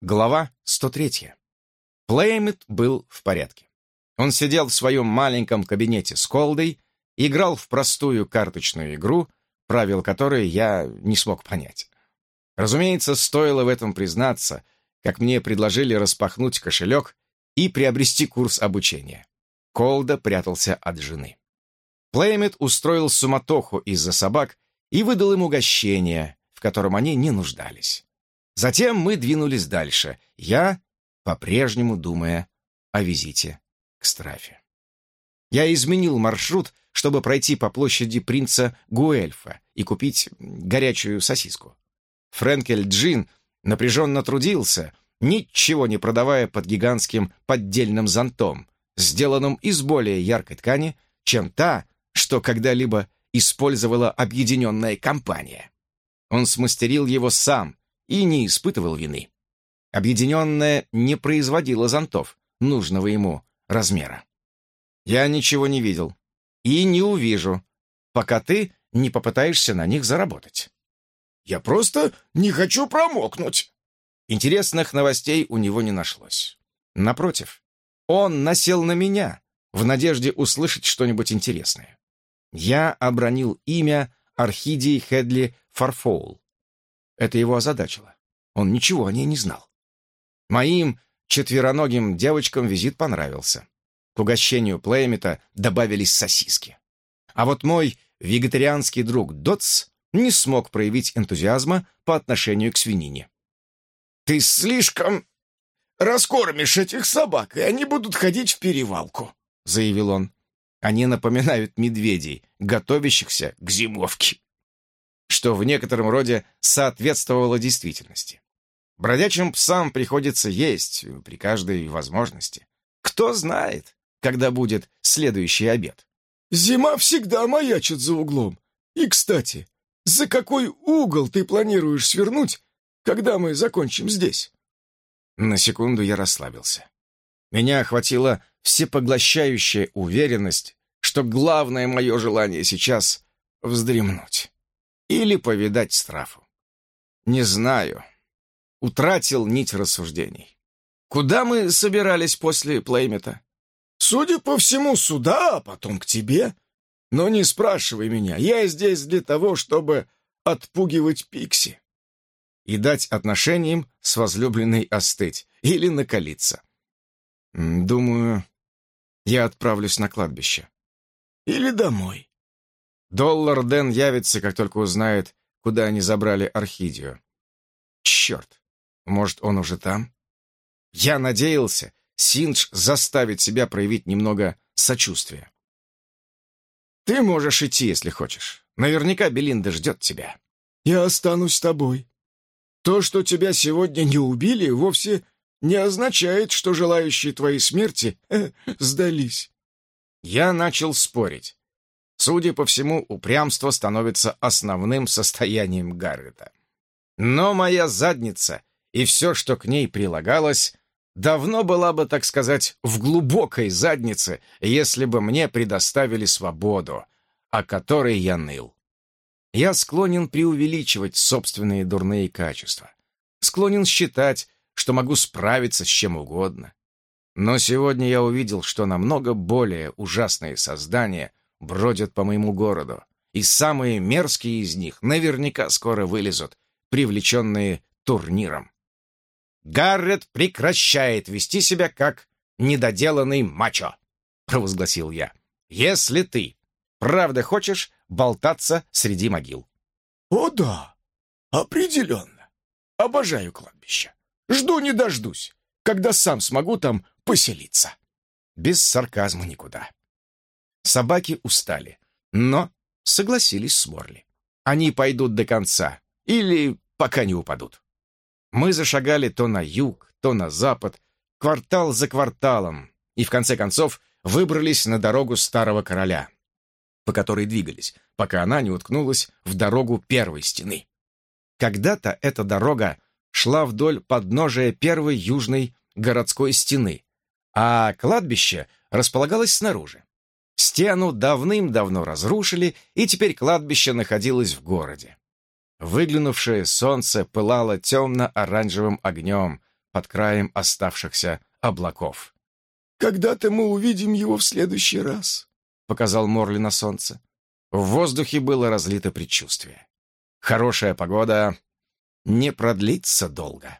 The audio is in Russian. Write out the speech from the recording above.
Глава 103. Плеймит был в порядке. Он сидел в своем маленьком кабинете с колдой, играл в простую карточную игру, правил которой я не смог понять. Разумеется, стоило в этом признаться, как мне предложили распахнуть кошелек и приобрести курс обучения. Колда прятался от жены. Плеймит устроил суматоху из-за собак и выдал им угощение, в котором они не нуждались. Затем мы двинулись дальше, я по-прежнему думая о визите к Страфе. Я изменил маршрут, чтобы пройти по площади принца Гуэльфа и купить горячую сосиску. Френкель Джин напряженно трудился, ничего не продавая под гигантским поддельным зонтом, сделанным из более яркой ткани, чем та, что когда-либо использовала объединенная компания. Он смастерил его сам и не испытывал вины. Объединенная не производила зонтов нужного ему размера. Я ничего не видел и не увижу, пока ты не попытаешься на них заработать. Я просто не хочу промокнуть. Интересных новостей у него не нашлось. Напротив, он насел на меня в надежде услышать что-нибудь интересное. Я обронил имя Архидии Хедли Фарфоул. Это его озадачило. Он ничего о ней не знал. Моим четвероногим девочкам визит понравился. К угощению Плеймита добавились сосиски. А вот мой вегетарианский друг Дотс не смог проявить энтузиазма по отношению к свинине. «Ты слишком раскормишь этих собак, и они будут ходить вперевалку», — заявил он. «Они напоминают медведей, готовящихся к зимовке» что в некотором роде соответствовало действительности. Бродячим псам приходится есть при каждой возможности. Кто знает, когда будет следующий обед. Зима всегда маячит за углом. И, кстати, за какой угол ты планируешь свернуть, когда мы закончим здесь? На секунду я расслабился. Меня охватила всепоглощающая уверенность, что главное мое желание сейчас — вздремнуть. Или повидать страфу. Не знаю. Утратил нить рассуждений. Куда мы собирались после плеймета? Судя по всему, сюда, а потом к тебе. Но не спрашивай меня, я здесь для того, чтобы отпугивать Пикси. И дать отношениям с возлюбленной остыть или накалиться. Думаю, я отправлюсь на кладбище. Или домой. Доллар Дэн явится, как только узнает, куда они забрали Орхидию. Черт, может, он уже там? Я надеялся, Синдж заставит себя проявить немного сочувствия. Ты можешь идти, если хочешь. Наверняка Белинда ждет тебя. Я останусь с тобой. То, что тебя сегодня не убили, вовсе не означает, что желающие твоей смерти э, сдались. Я начал спорить. Судя по всему, упрямство становится основным состоянием Гаррета. Но моя задница и все, что к ней прилагалось, давно была бы, так сказать, в глубокой заднице, если бы мне предоставили свободу, о которой я ныл. Я склонен преувеличивать собственные дурные качества. Склонен считать, что могу справиться с чем угодно. Но сегодня я увидел, что намного более ужасные создания бродят по моему городу, и самые мерзкие из них наверняка скоро вылезут, привлеченные турниром. Гаррет прекращает вести себя как недоделанный мачо, провозгласил я. Если ты правда хочешь болтаться среди могил. О да, определенно. Обожаю кладбище. Жду не дождусь, когда сам смогу там поселиться. Без сарказма никуда. Собаки устали, но согласились с Морли. Они пойдут до конца или пока не упадут. Мы зашагали то на юг, то на запад, квартал за кварталом, и в конце концов выбрались на дорогу старого короля, по которой двигались, пока она не уткнулась в дорогу первой стены. Когда-то эта дорога шла вдоль подножия первой южной городской стены, а кладбище располагалось снаружи. Стену давным-давно разрушили, и теперь кладбище находилось в городе. Выглянувшее солнце пылало темно-оранжевым огнем, под краем оставшихся облаков. «Когда-то мы увидим его в следующий раз», — показал Морли на солнце. В воздухе было разлито предчувствие. Хорошая погода не продлится долго.